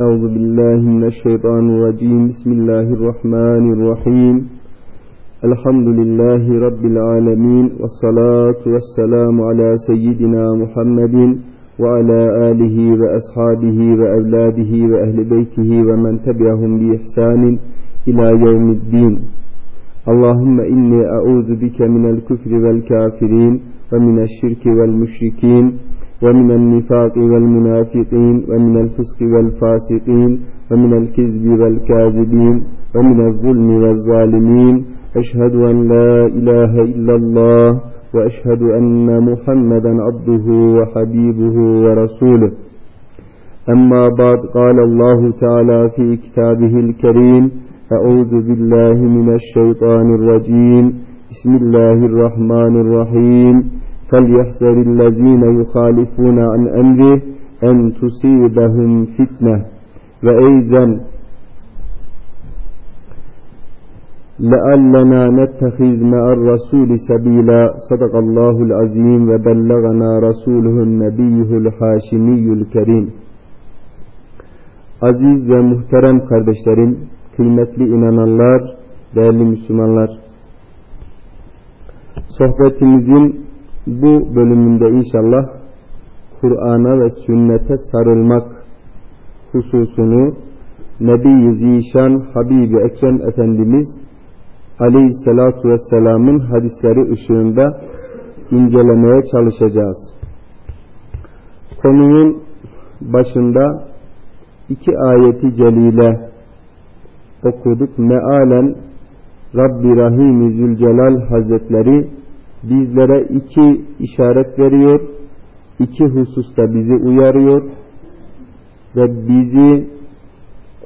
أعوذ بالله من الشيطان الرجيم. بسم الله الرحمن الرحيم. الحمد لله رب العالمين والصلاة والسلام على سيدنا محمد وعلى آله وأصحابه وأولاده وأهل بيته ومن تبعهم بإحسان إلى يوم الدين. اللهم إني أعوذ بك من الكفر والكافرين ومن الشرك والمشركين ومن النفاق والمنافقين ومن الفسق والفاسقين ومن الكذب والكاذبين ومن الظلم والظالمين. أشهد أن لا إله إلا الله وأشهد أن محمدا عبده وحبيبه ورسوله. أما بعد قال الله تعالى في كتابه الكريم أعوذ بالله من الشيطان الرجيم. بسم الله الرحمن الرحيم. فليحذر الذين يخالفون عن أمره أن تصيبهم فتنة وأيضا لعلنا نتخذ مع الرسول سبيلا صدق الله العظيم وبلغنا رسوله النبي الحاشمي الكريم Aziz ve muhterem kardeşlerim, kıymetli inananlar, değerli Müslümanlar. Sohbetimizin bu bölümünde inşallah Kur'an'a ve sünnete sarılmak hususunu Nebi-i Zişan Habibi Ekrem Efendimiz Aleyhisselatu Vesselam'ın hadisleri ışığında incelemeye çalışacağız. Konunun başında iki ayeti celile okuduk. Mealen Rabbi Rahim Zülcelal Hazretleri bizlere iki işaret veriyor. iki hususta bizi uyarıyor ve bizi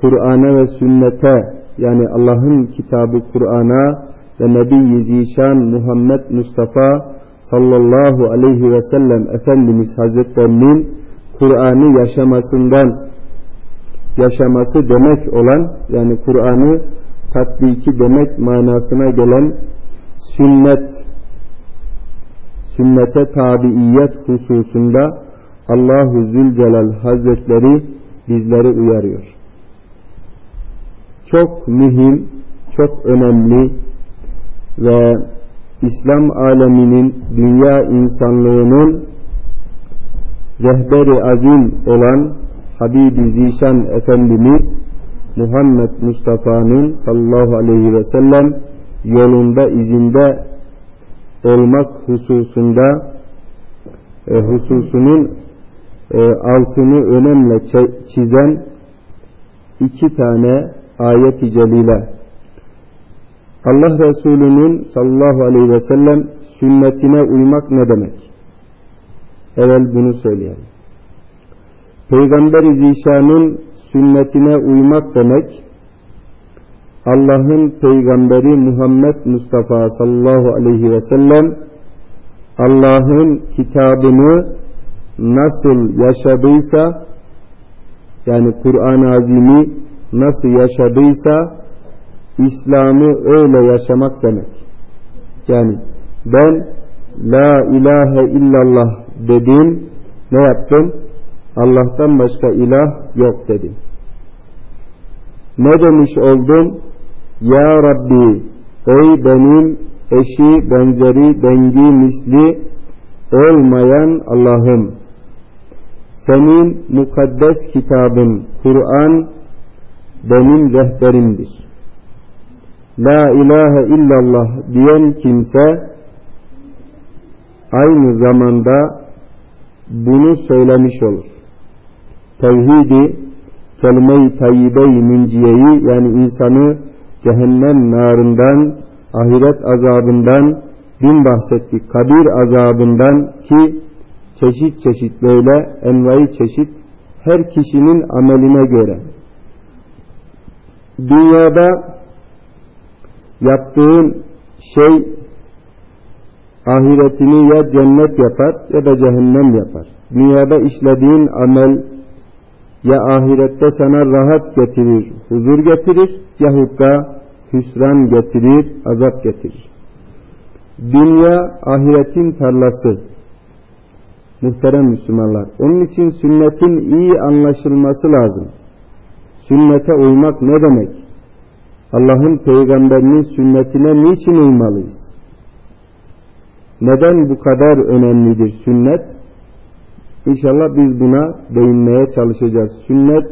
Kur'an'a ve sünnete yani Allah'ın kitabı Kur'an'a ve Nebi Zişan Muhammed Mustafa sallallahu aleyhi ve sellem Efendimiz Hazretlerinin Kur'an'ı yaşamasından yaşaması demek olan yani Kur'an'ı tatbiki demek manasına gelen sünnet sünnete tabiiyet hususunda Allahu Zülcelal Hazretleri bizleri uyarıyor. Çok mühim, çok önemli ve İslam aleminin, dünya insanlığının rehberi azim olan Habibi Zişan Efendimiz Muhammed Mustafa'nın sallallahu aleyhi ve sellem yolunda izinde olmak hususunda e, hususunun e, altını önemli çizen iki tane ayet-i celile. Allah Resulü'nün sallallahu aleyhi ve sellem sünnetine uymak ne demek? Evvel bunu söyleyelim. Peygamber-i Zişan'ın sünnetine uymak demek, Allah'ın peygamberi Muhammed Mustafa sallallahu aleyhi ve sellem Allah'ın kitabını nasıl yaşadıysa yani Kur'an-ı Azim'i nasıl yaşadıysa İslam'ı öyle yaşamak demek. Yani ben La ilahe illallah dedim ne yaptım? Allah'tan başka ilah yok dedim. Ne demiş oldum? Ya Rabbi ey benim eşi benzeri dengi misli olmayan Allah'ım senin mukaddes kitabın Kur'an benim rehberimdir. La ilahe illallah diyen kimse aynı zamanda bunu söylemiş olur. Tevhidi, kelime-i tayyibe-i münciyeyi yani insanı cehennem narından, ahiret azabından, dün bahsettik kabir azabından ki çeşit çeşit böyle envai çeşit her kişinin ameline göre dünyada yaptığın şey ahiretini ya cennet yapar ya da cehennem yapar. Dünyada işlediğin amel ya ahirette sana rahat getirir, huzur getirir yahut da hüsran getirir, azap getirir. Dünya ahiretin tarlası. Muhterem Müslümanlar. Onun için sünnetin iyi anlaşılması lazım. Sünnete uymak ne demek? Allah'ın peygamberinin sünnetine niçin uymalıyız? Neden bu kadar önemlidir sünnet? İnşallah biz buna değinmeye çalışacağız. Sünnet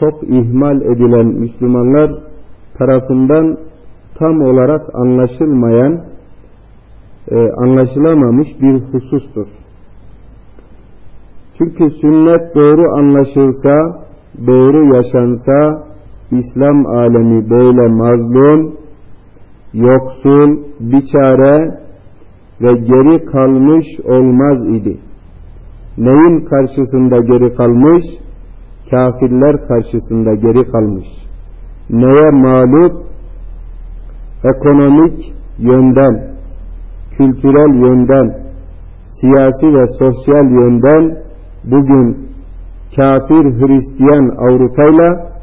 çok ihmal edilen Müslümanlar tarafından tam olarak anlaşılmayan, e, anlaşılamamış bir husustur. Çünkü sünnet doğru anlaşılsa, doğru yaşansa, İslam alemi böyle mazlum, yoksul, biçare ve geri kalmış olmaz idi. Neyin karşısında geri kalmış? Kafirler karşısında geri kalmış. Neye mağlup? Ekonomik yönden, kültürel yönden, siyasi ve sosyal yönden bugün kafir Hristiyan Avrupa'yla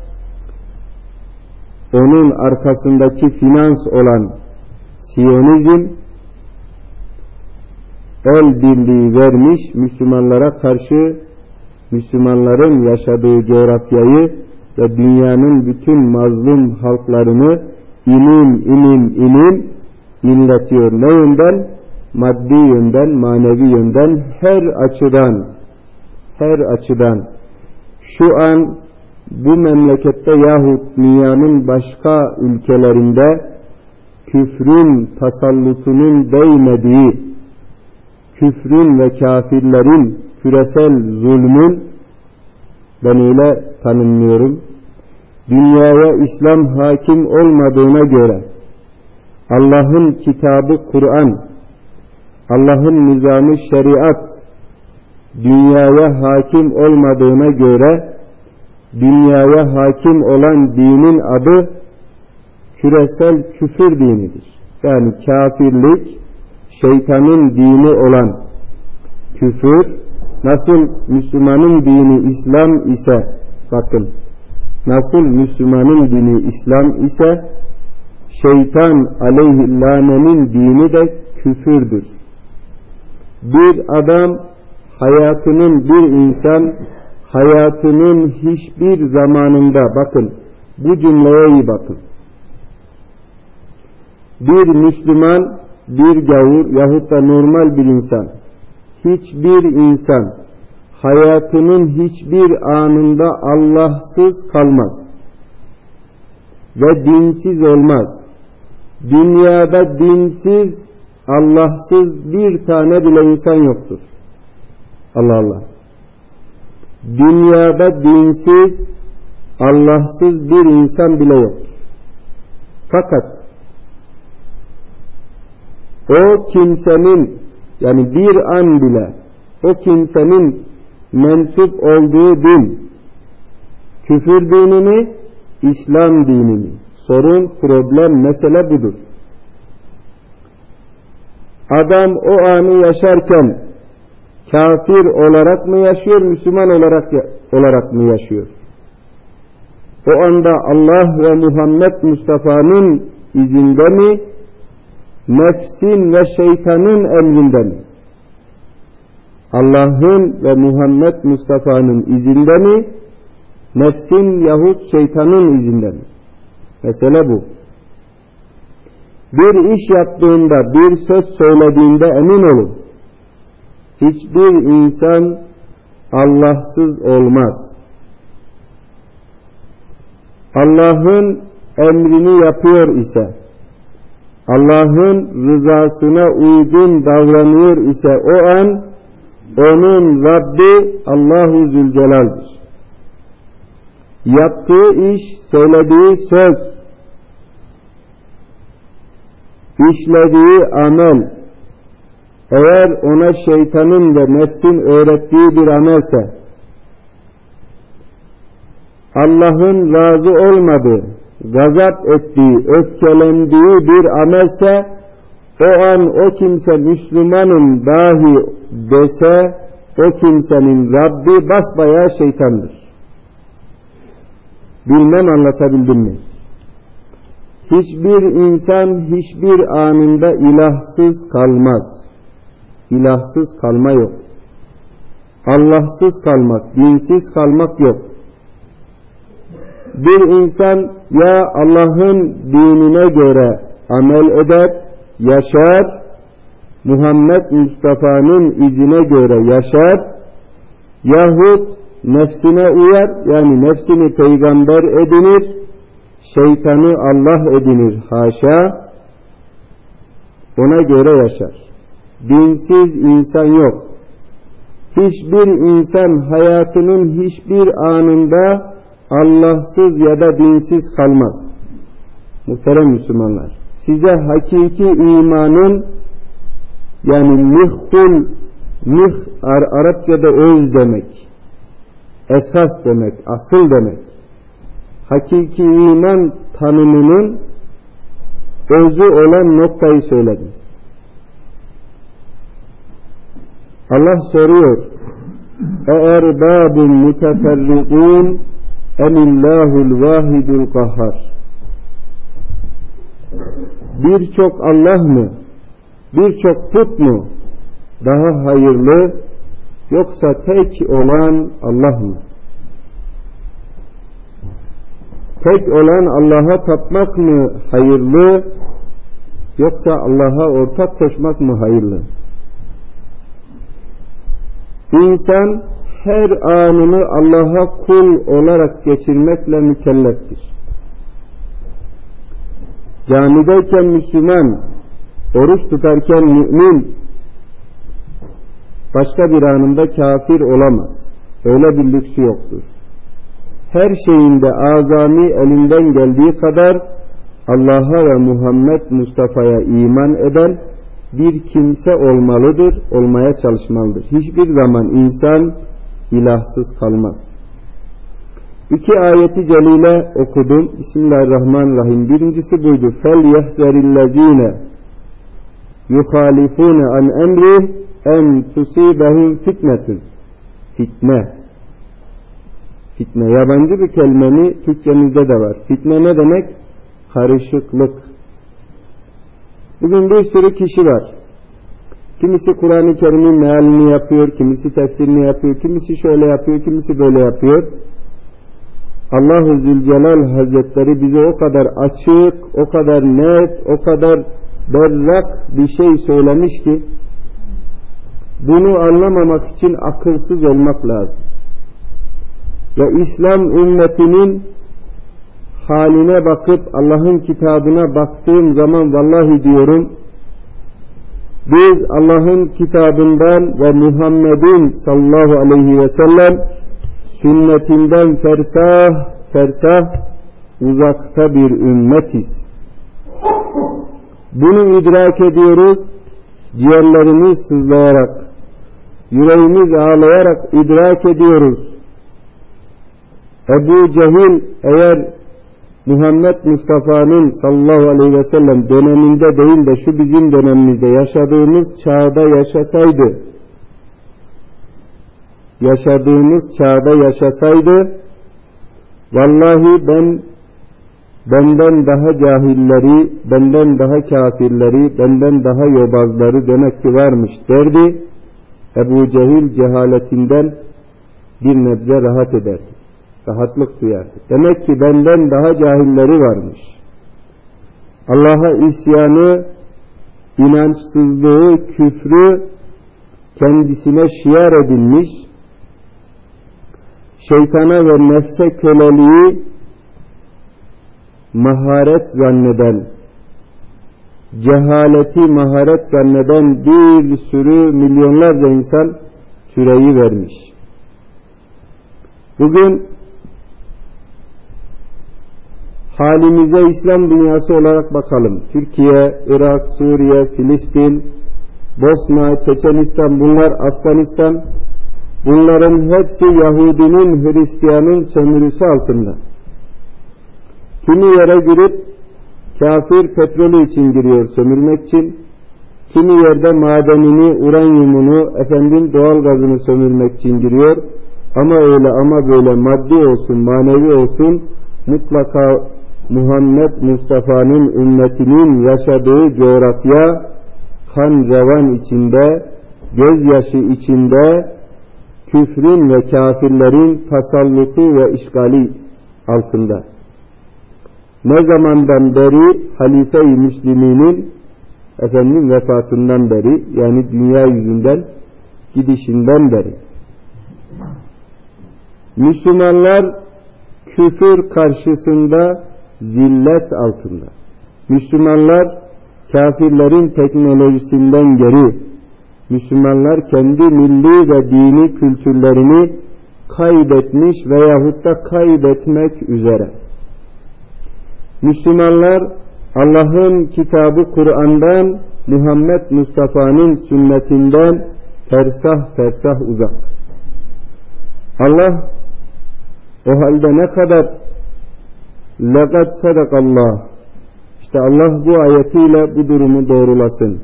onun arkasındaki finans olan Siyonizm el birliği vermiş Müslümanlara karşı Müslümanların yaşadığı coğrafyayı ve dünyanın bütün mazlum halklarını inim inim inim inletiyor. Ne yönden? Maddi yönden, manevi yönden, her açıdan, her açıdan. Şu an bu memlekette yahut dünyanın başka ülkelerinde küfrün tasallutunun değmediği, küfrün ve kafirlerin küresel zulmün ben öyle tanımlıyorum. Dünyaya İslam hakim olmadığına göre Allah'ın kitabı Kur'an, Allah'ın nizamı şeriat dünyaya hakim olmadığına göre dünyaya hakim olan dinin adı küresel küfür dinidir. Yani kafirlik şeytanın dini olan küfür nasıl Müslümanın dini İslam ise bakın nasıl Müslümanın dini İslam ise şeytan aleyhillanenin dini de küfürdür. Bir adam hayatının bir insan hayatının hiçbir zamanında bakın bu cümleye iyi bakın. Bir Müslüman, bir gavur yahut da normal bir insan, hiçbir insan hayatının hiçbir anında Allahsız kalmaz ve dinsiz olmaz. Dünyada dinsiz, Allahsız bir tane bile insan yoktur. Allah Allah. Dünyada dinsiz, Allahsız bir insan bile yok. Fakat o kimsenin yani bir an bile o kimsenin mensup olduğu din küfür dinini, İslam dinini. Sorun, problem, mesele budur. Adam o anı yaşarken kafir olarak mı yaşıyor, Müslüman olarak olarak mı yaşıyor? O anda Allah ve Muhammed Mustafa'nın izinde mi, nefsin ve şeytanın emrinde mi? Allah'ın ve Muhammed Mustafa'nın izinde mi, nefsin yahut şeytanın izinde mi? Mesele bu. Bir iş yaptığında, bir söz söylediğinde emin olun hiçbir insan Allahsız olmaz. Allah'ın emrini yapıyor ise, Allah'ın rızasına uygun davranıyor ise o an onun Rabbi Allahu Zülcelal'dir. Yaptığı iş, söylediği söz, işlediği amel, eğer ona şeytanın ve nefsin öğrettiği bir amelse, Allah'ın razı olmadığı, gazap ettiği, öfkelendiği bir amelse, o an o kimse Müslümanın dahi dese, o kimsenin Rabbi basbayağı şeytandır. Bilmem anlatabildim mi? Hiçbir insan hiçbir anında ilahsız kalmaz ilahsız kalma yok. Allahsız kalmak, dinsiz kalmak yok. Bir insan ya Allah'ın dinine göre amel eder, yaşar, Muhammed Mustafa'nın izine göre yaşar, yahut nefsine uyar, yani nefsini peygamber edinir, şeytanı Allah edinir, haşa, ona göre yaşar. Dinsiz insan yok. Hiçbir insan hayatının hiçbir anında Allahsız ya da dinsiz kalmaz. Muhterem Müslümanlar. Size hakiki imanın yani mihkul mih Ar Arapçada öz demek. Esas demek, asıl demek. Hakiki iman tanımının özü olan noktayı söyledim. Allah soruyor. E'erbabun müteferrikun emillahul vahidul kahhar. Birçok Allah mı? Birçok put mu? Daha hayırlı yoksa tek olan Allah mı? Tek olan Allah'a tapmak mı hayırlı yoksa Allah'a ortak koşmak mı hayırlı? İnsan her anını Allah'a kul olarak geçirmekle mükelleftir. Camideyken Müslüman, oruç tutarken mümin, başka bir anında kafir olamaz. Öyle bir lüksü yoktur. Her şeyinde azami elinden geldiği kadar Allah'a ve Muhammed Mustafa'ya iman eden bir kimse olmalıdır, olmaya çalışmalıdır. Hiçbir zaman insan ilahsız kalmaz. İki ayeti celile okudum. Bismillahirrahmanirrahim. Birincisi buydu. Fel yehzerillezine yuhalifune an emri en tusibehum fitnetun. Fitne. Fitne. Yabancı bir kelimeni Türkçemizde de var. Fitne ne demek? Karışıklık. Bugün bir sürü kişi var. Kimisi Kur'an-ı Kerim'in mealini yapıyor, kimisi tefsirini yapıyor, kimisi şöyle yapıyor, kimisi böyle yapıyor. Allah-u Zülcelal Hazretleri bize o kadar açık, o kadar net, o kadar berrak bir şey söylemiş ki bunu anlamamak için akılsız olmak lazım. Ve İslam ümmetinin haline bakıp Allah'ın kitabına baktığım zaman vallahi diyorum biz Allah'ın kitabından ve Muhammed'in sallallahu aleyhi ve sellem sünnetinden fersah fersah uzakta bir ümmetiz. Bunu idrak ediyoruz. Ciğerlerimiz sızlayarak, yüreğimiz ağlayarak idrak ediyoruz. Ebu Cehil eğer Muhammed Mustafa'nın sallallahu aleyhi ve sellem döneminde değil de şu bizim dönemimizde yaşadığımız çağda yaşasaydı yaşadığımız çağda yaşasaydı vallahi ben benden daha cahilleri, benden daha kafirleri, benden daha yobazları demek ki varmış derdi. Ebu Cehil cehaletinden bir nebze rahat ederdi rahatlık duyardı. Demek ki benden daha cahilleri varmış. Allah'a isyanı, inançsızlığı, küfrü kendisine şiar edilmiş, şeytana ve nefse köleliği maharet zanneden, cehaleti maharet zanneden bir sürü milyonlarca insan türeyi vermiş. Bugün halimize İslam dünyası olarak bakalım. Türkiye, Irak, Suriye, Filistin, Bosna, Çeçenistan, bunlar Afganistan, bunların hepsi Yahudinin, Hristiyanın sömürüsü altında. Kimi yere girip kafir petrolü için giriyor sömürmek için, kimi yerde madenini, uranyumunu, efendim doğal gazını sömürmek için giriyor. Ama öyle ama böyle maddi olsun, manevi olsun mutlaka Muhammed Mustafa'nın ümmetinin yaşadığı coğrafya kan revan içinde, gözyaşı içinde küfrün ve kafirlerin tasallutu ve işgali altında. Ne zamandan beri halife-i Müsliminin efendim vefatından beri yani dünya yüzünden gidişinden beri. Müslümanlar küfür karşısında zillet altında. Müslümanlar kafirlerin teknolojisinden geri. Müslümanlar kendi milli ve dini kültürlerini kaybetmiş veyahut da kaybetmek üzere. Müslümanlar Allah'ın kitabı Kur'an'dan Muhammed Mustafa'nın sünnetinden fersah fersah uzak. Allah o halde ne kadar لَقَدْ صَدَقَ Allah işte Allah bu ayetiyle bu durumu doğrulasın.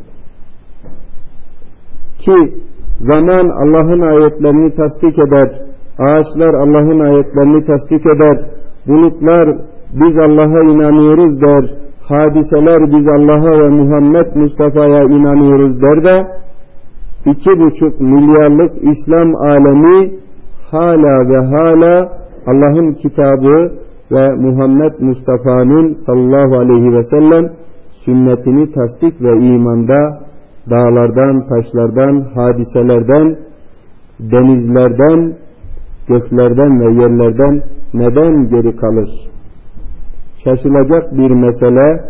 Ki zaman Allah'ın ayetlerini tasdik eder, ağaçlar Allah'ın ayetlerini tasdik eder, bulutlar biz Allah'a inanıyoruz der, hadiseler biz Allah'a ve Muhammed Mustafa'ya inanıyoruz der de, iki buçuk milyarlık İslam alemi hala ve hala Allah'ın kitabı ve Muhammed Mustafa'nın sallallahu aleyhi ve sellem sünnetini tasdik ve imanda dağlardan, taşlardan, hadiselerden, denizlerden, göklerden ve yerlerden neden geri kalır? Şaşılacak bir mesele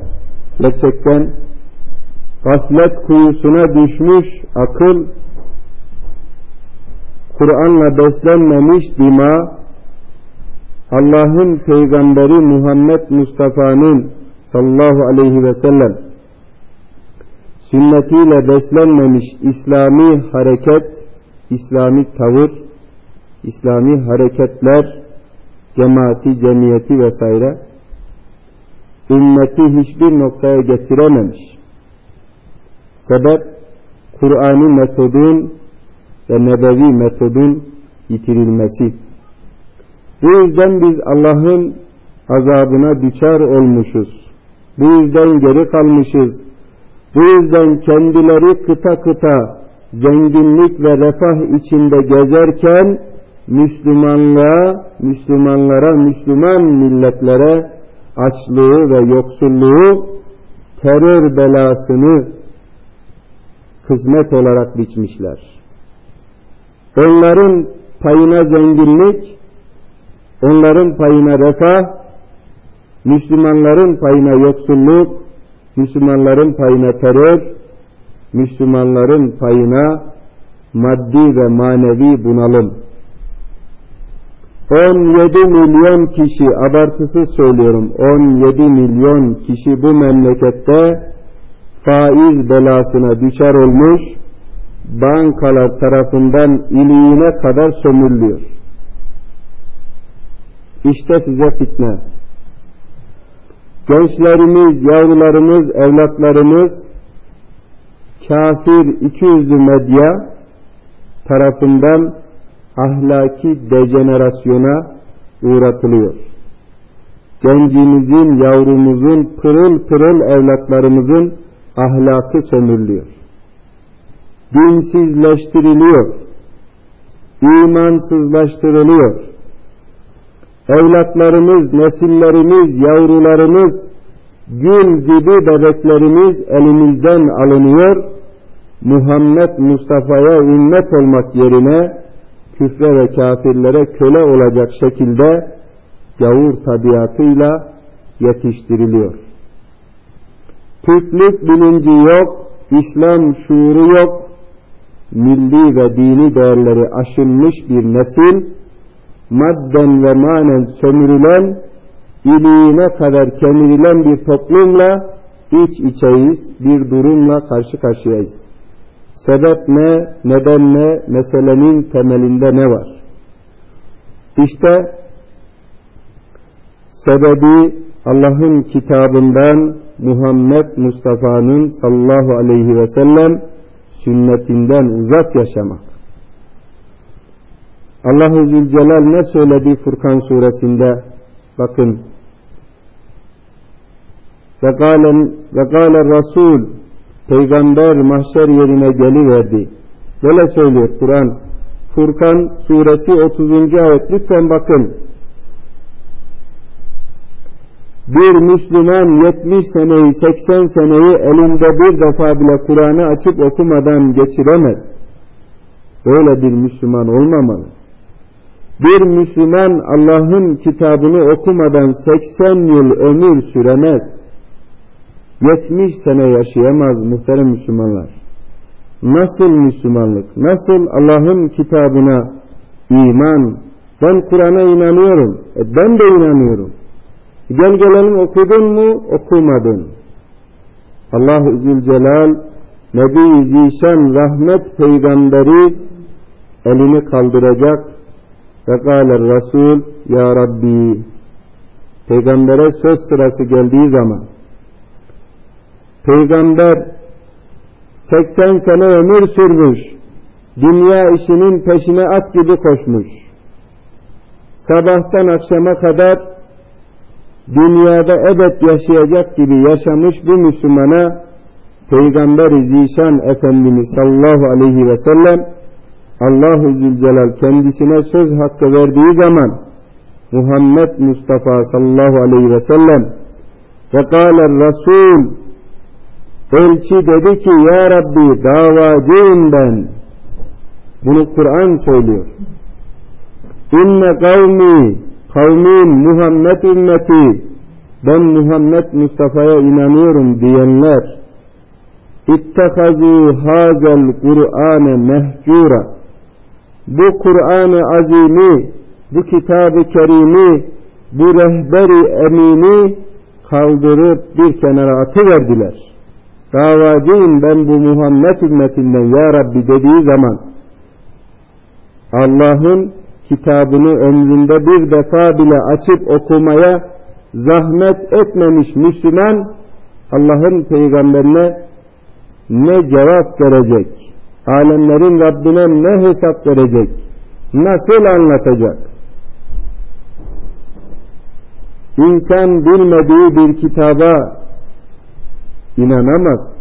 gerçekten gaflet kuyusuna düşmüş akıl, Kur'an'la beslenmemiş dima, Allah'ın peygamberi Muhammed Mustafa'nın sallallahu aleyhi ve sellem sünnetiyle beslenmemiş İslami hareket, İslami tavır, İslami hareketler, cemaati, cemiyeti vesaire ümmeti hiçbir noktaya getirememiş. Sebep Kur'an'ı metodun ve nebevi metodun yitirilmesi. Bu yüzden biz Allah'ın azabına düçar olmuşuz. Bu yüzden geri kalmışız. Bu yüzden kendileri kıta kıta zenginlik ve refah içinde gezerken Müslümanlığa, Müslümanlara, Müslüman milletlere açlığı ve yoksulluğu terör belasını kısmet olarak biçmişler. Onların payına zenginlik, onların payına refah, Müslümanların payına yoksulluk, Müslümanların payına terör, Müslümanların payına maddi ve manevi bunalım. 17 milyon kişi, abartısız söylüyorum, 17 milyon kişi bu memlekette faiz belasına düşer olmuş, bankalar tarafından iliğine kadar sömürülüyor. İşte size fitne. Gençlerimiz, yavrularımız, evlatlarımız kafir iki yüzlü medya tarafından ahlaki dejenerasyona uğratılıyor. Gencimizin, yavrumuzun, pırıl pırıl evlatlarımızın ahlakı sömürülüyor. Dinsizleştiriliyor. İmansızlaştırılıyor. Evlatlarımız, nesillerimiz, yavrularımız, gül gibi bebeklerimiz elimizden alınıyor. Muhammed Mustafa'ya ümmet olmak yerine küfre ve kafirlere köle olacak şekilde gavur tabiatıyla yetiştiriliyor. Türklük bilinci yok, İslam şuuru yok, milli ve dini değerleri aşınmış bir nesil, madden ve manen sömürülen, iliğine kadar kemirilen bir toplumla iç içeyiz, bir durumla karşı karşıyayız. Sebep ne, neden ne, meselenin temelinde ne var? İşte sebebi Allah'ın kitabından Muhammed Mustafa'nın sallallahu aleyhi ve sellem sünnetinden uzak yaşamak. Allahu Zülcelal ne söyledi Furkan suresinde? Bakın. Ve gâle, ve gâle Rasul Peygamber mahşer yerine geliverdi. Böyle söylüyor Kur'an. Furkan suresi 30. ayet. Lütfen bakın. bir Müslüman 70 seneyi 80 seneyi elinde bir defa bile Kur'an'ı açıp okumadan geçiremez. Böyle bir Müslüman olmamalı. Bir Müslüman Allah'ın kitabını okumadan 80 yıl ömür süremez. 70 sene yaşayamaz muhterem Müslümanlar. Nasıl Müslümanlık? Nasıl Allah'ın kitabına iman? Ben Kur'an'a inanıyorum. E ben de inanıyorum. Gel gelelim okudun mu? Okumadın. Allah-u Zülcelal Nebi Zişan rahmet peygamberi elini kaldıracak ve kâler Resul Ya Rabbi peygambere söz sırası geldiği zaman peygamber 80 sene ömür sürmüş dünya işinin peşine at gibi koşmuş. Sabahtan akşama kadar dünyada ebed yaşayacak gibi yaşamış bu Müslümana Peygamber-i Zişan Efendimiz sallallahu aleyhi ve sellem Allahu Zülcelal kendisine söz hakkı verdiği zaman Muhammed Mustafa sallallahu aleyhi ve sellem ve kâler Resul elçi dedi ki ya Rabbi davacıyım ben. Bunu Kur'an söylüyor. İnne kavmi kavmin Muhammed ümmeti ben Muhammed Mustafa'ya inanıyorum diyenler ittehazû hazel Kur'ane mehcura bu Kur'an-ı Azimi bu kitabı kerimi bu rehberi emini kaldırıp bir kenara atıverdiler. Davacıyım ben bu Muhammed ümmetinden ya Rabbi dediği zaman Allah'ın kitabını ömründe bir defa bile açıp okumaya zahmet etmemiş Müslüman Allah'ın peygamberine ne cevap verecek? Alemlerin Rabbine ne hesap verecek? Nasıl anlatacak? İnsan bilmediği bir kitaba inanamaz.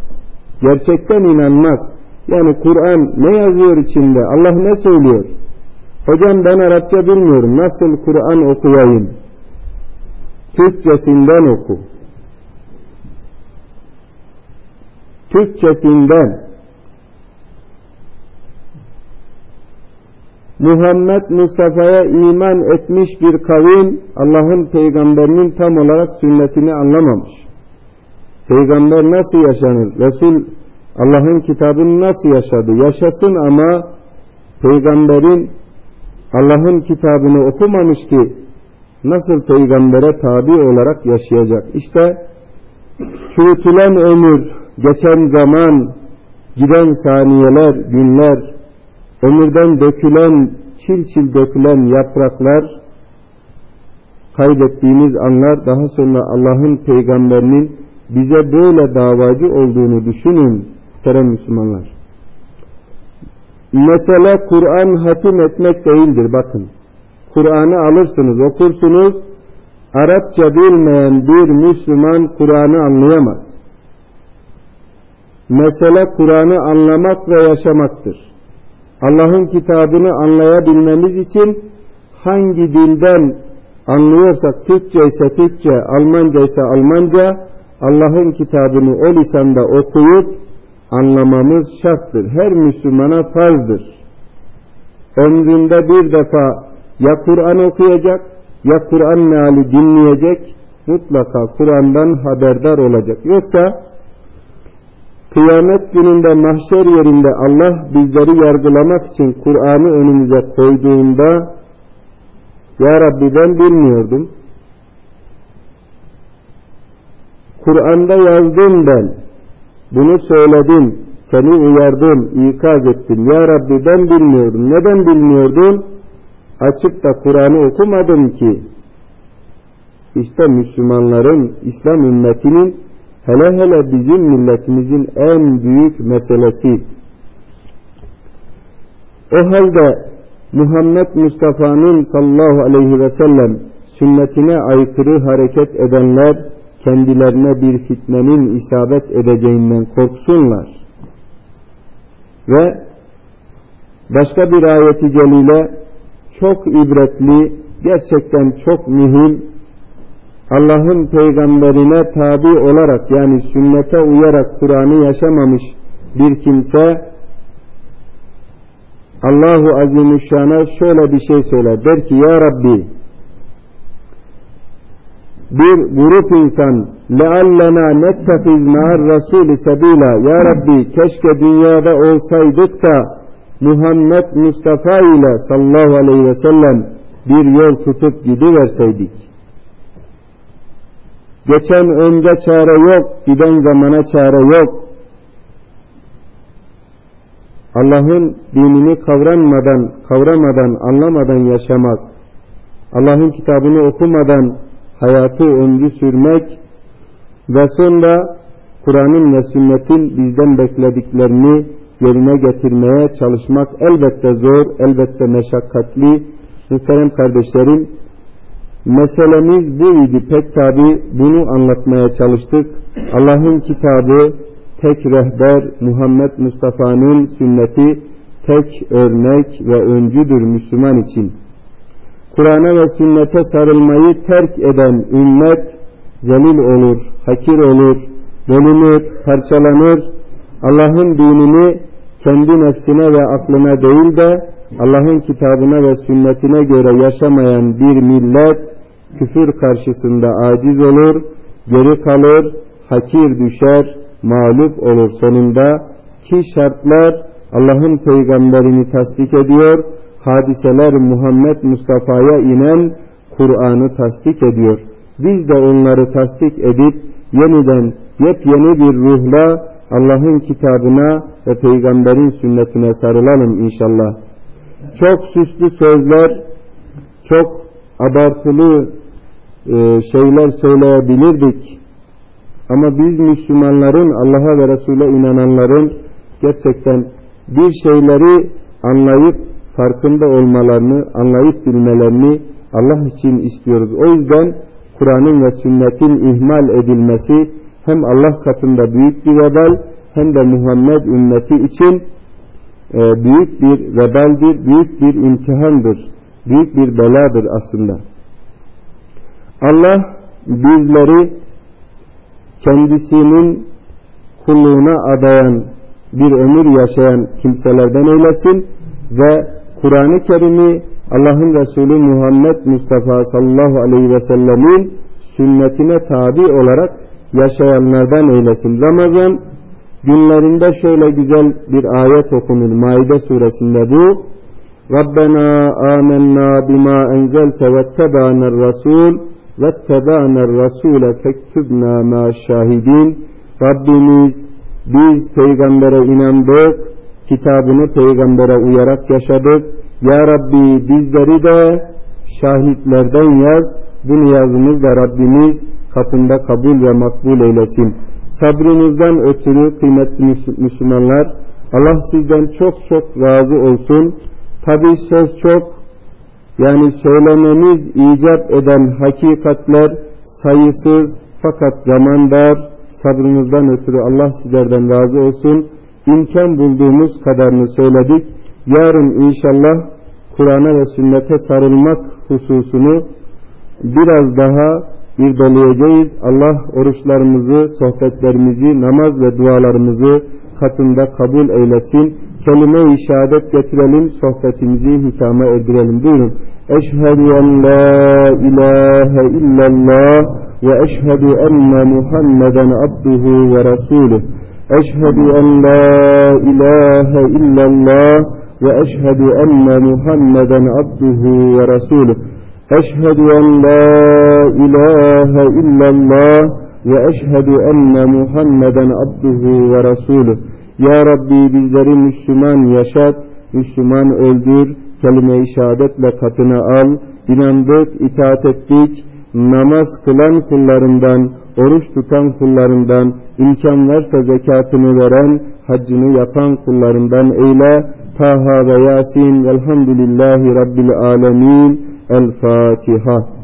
Gerçekten inanmaz. Yani Kur'an ne yazıyor içinde? Allah ne söylüyor? Hocam ben Arapça bilmiyorum. Nasıl Kur'an okuyayım? Türkçesinden oku. Türkçesinden Muhammed Mustafa'ya iman etmiş bir kavim Allah'ın peygamberinin tam olarak sünnetini anlamamış. Peygamber nasıl yaşanır? Resul Allah'ın kitabını nasıl yaşadı? Yaşasın ama peygamberin Allah'ın kitabını okumamış ki nasıl peygambere tabi olarak yaşayacak? İşte çürütülen ömür, geçen zaman, giden saniyeler, günler, ömürden dökülen, çil çil dökülen yapraklar, kaybettiğimiz anlar, daha sonra Allah'ın peygamberinin bize böyle davacı olduğunu düşünün, muhterem Müslümanlar. Mesele Kur'an hatim etmek değildir bakın. Kur'an'ı alırsınız, okursunuz, Arapça bilmeyen bir Müslüman Kur'an'ı anlayamaz. Mesele Kur'an'ı anlamak ve yaşamaktır. Allah'ın kitabını anlayabilmemiz için hangi dilden anlıyorsak Türkçe ise Türkçe, Almanca ise Almanca Allah'ın kitabını o lisanda okuyup anlamamız şarttır. Her Müslümana farzdır. Ömründe bir defa ya Kur'an okuyacak ya Kur'an meali dinleyecek mutlaka Kur'an'dan haberdar olacak. Yoksa kıyamet gününde mahşer yerinde Allah bizleri yargılamak için Kur'an'ı önümüze koyduğunda Ya Rabbi ben bilmiyordum. Kur'an'da yazdım ben. Bunu söyledim. Seni uyardım, ikaz ettim. Ya Rabbi ben bilmiyordum. Neden bilmiyordum? Açıp da Kur'an'ı okumadım ki. İşte Müslümanların, İslam ümmetinin hele hele bizim milletimizin en büyük meselesi. O halde Muhammed Mustafa'nın sallallahu aleyhi ve sellem sünnetine aykırı hareket edenler kendilerine bir fitnenin isabet edeceğinden korksunlar. Ve başka bir ayeti celile çok ibretli, gerçekten çok mühim Allah'ın peygamberine tabi olarak yani sünnete uyarak Kur'an'ı yaşamamış bir kimse Allahu Azimüşşan'a şöyle bir şey söyler. Der ki ya Rabbi bir grup insan leallena nettefiz ma'ar rasuli sebila ya Rabbi keşke dünyada olsaydık da Muhammed Mustafa ile sallallahu aleyhi ve sellem bir yol tutup gidiverseydik. Geçen önce çare yok, giden zamana çare yok. Allah'ın dinini kavranmadan, kavramadan, anlamadan yaşamak, Allah'ın kitabını okumadan hayatı ömrü sürmek ve sonra Kur'an'ın ve sünnetin bizden beklediklerini yerine getirmeye çalışmak elbette zor, elbette meşakkatli. Muhterem kardeşlerim, meselemiz bu idi. Pek tabi bunu anlatmaya çalıştık. Allah'ın kitabı, tek rehber Muhammed Mustafa'nın sünneti, tek örnek ve öncüdür Müslüman için. Kur'an'a ve sünnete sarılmayı terk eden ümmet zelil olur, hakir olur, bölünür, parçalanır. Allah'ın dinini kendi nefsine ve aklına değil de Allah'ın kitabına ve sünnetine göre yaşamayan bir millet küfür karşısında aciz olur, geri kalır, hakir düşer, mağlup olur sonunda ki şartlar Allah'ın peygamberini tasdik ediyor, hadiseler Muhammed Mustafa'ya inen Kur'an'ı tasdik ediyor. Biz de onları tasdik edip yeniden yepyeni bir ruhla Allah'ın kitabına ve peygamberin sünnetine sarılalım inşallah. Çok süslü sözler, çok abartılı e, şeyler söyleyebilirdik. Ama biz Müslümanların, Allah'a ve Resul'e inananların gerçekten bir şeyleri anlayıp farkında olmalarını, anlayıp bilmelerini Allah için istiyoruz. O yüzden Kur'an'ın ve sünnetin ihmal edilmesi hem Allah katında büyük bir vebal hem de Muhammed ümmeti için e, büyük bir vebaldir, büyük bir imtihandır, büyük bir beladır aslında. Allah bizleri kendisinin kulluğuna adayan bir ömür yaşayan kimselerden eylesin ve Kur'an-ı Kerim'i Allah'ın Resulü Muhammed Mustafa sallallahu aleyhi ve sellemin sünnetine tabi olarak yaşayanlardan eylesin. Ramazan günlerinde şöyle güzel bir ayet okunur Maide suresinde bu. Rabbena amennâ bima enzelte vettebâner rasûl vettebâner rasûle fektübnâ mâ şahidin. Rabbimiz biz peygambere inandık, kitabını peygambere uyarak yaşadık. Ya Rabbi bizleri de şahitlerden yaz. Bu niyazımız da Rabbimiz katında kabul ve makbul eylesin. Sabrınızdan ötürü kıymetli Müslümanlar Allah sizden çok çok razı olsun. Tabi söz çok yani söylememiz icap eden hakikatler sayısız fakat zaman dar. Sabrınızdan ötürü Allah sizlerden razı olsun. İmkan bulduğumuz kadarını söyledik. Yarın inşallah Kur'an'a ve sünnete sarılmak hususunu biraz daha irdeleyeceğiz. Allah oruçlarımızı, sohbetlerimizi, namaz ve dualarımızı katında kabul eylesin. Kelime-i şehadet getirelim, sohbetimizi hitama erdirelim. Buyurun. Eşhedü en la ilahe illallah ve eşhedü enne Muhammeden abduhu ve rasuluh. Eşhedü en la ilahe illallah ve eşhedü enne Muhammeden abduhu ve rasuluh. En la ilahe illallah ve eşhedü enne Muhammeden abduhu ve rasuluh. Ya Rabbi bizleri Müslüman yaşat, Müslüman öldür, kelime-i şehadetle katına al, inandık, itaat ettik, namaz kılan kullarından, oruç tutan kullarından, imkan varsa zekatını veren, haccını yapan kullarından eyle, Taha ve Yasin, velhamdülillahi Rabbil alemin, El Fatiha.